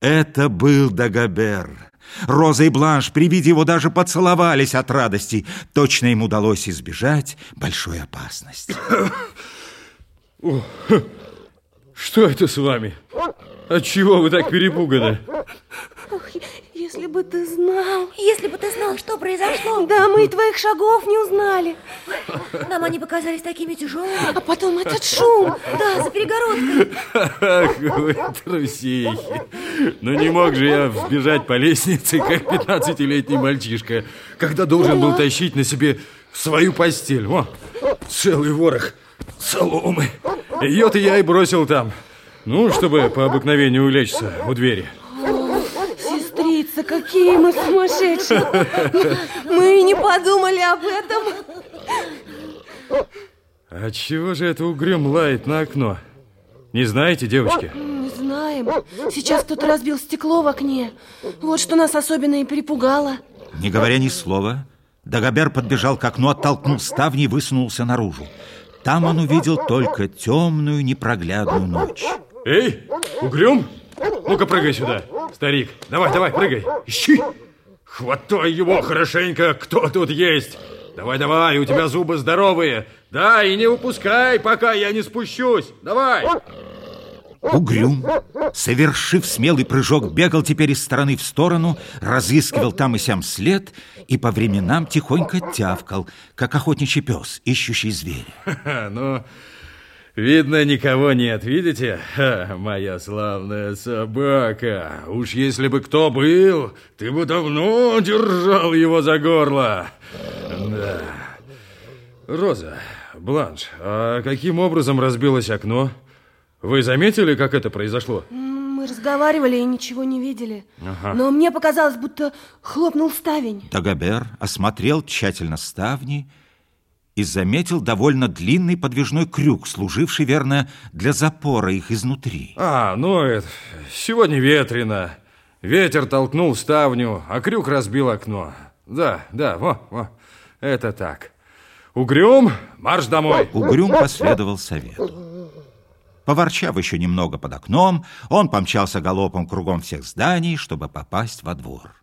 Это был Дагобер. Роза и Бланш при виде его даже поцеловались от радости. Точно им удалось избежать большой опасности. Что это с вами? Отчего вы так перепуганы? Если бы ты знал. Если бы ты знал, что произошло. Да, мы и твоих шагов не узнали. Нам они показались такими тяжелыми. А потом этот шум. Да, за перегородкой. Ах, вы трусихи. Ну не мог же я взбежать по лестнице, как 15-летний мальчишка, когда должен был тащить на себе свою постель. О, целый ворох соломы. Ее-то я и бросил там. Ну, чтобы по обыкновению улечься у двери. Сестрица, какие мы сумасшедшие. Мы и не подумали об этом. А чего же это угрюм лает на окно? Не знаете, девочки? Не знаем. Сейчас кто-то разбил стекло в окне. Вот что нас особенно и перепугало. Не говоря ни слова, Дагобер подбежал к окну, оттолкнул ставни и высунулся наружу. Там он увидел только темную, непроглядную ночь. Эй, угрюм! Ну-ка, прыгай сюда, старик. Давай, давай, прыгай. Ищи. Хватай его хорошенько, кто тут есть. Давай, давай, у тебя зубы здоровые. Да, и не упускай, пока я не спущусь. Давай. Угрюм, совершив смелый прыжок, бегал теперь из стороны в сторону, разыскивал там и сям след и по временам тихонько тявкал, как охотничий пес, ищущий зверя. Ну, видно, никого нет, видите? Ха, моя славная собака. Уж если бы кто был, ты бы давно держал его за горло. Да. Роза, Бланш, а каким образом разбилось окно? Вы заметили, как это произошло? Мы разговаривали и ничего не видели. Ага. Но мне показалось, будто хлопнул ставень. Дагобер осмотрел тщательно ставни и заметил довольно длинный подвижной крюк, служивший, верно, для запора их изнутри. А, ну, это, сегодня ветрено. Ветер толкнул ставню, а крюк разбил окно. Да, да, во, во, это так. Угрюм, марш домой. Угрюм последовал совету. Поворчав еще немного под окном, он помчался галопом кругом всех зданий, чтобы попасть во двор.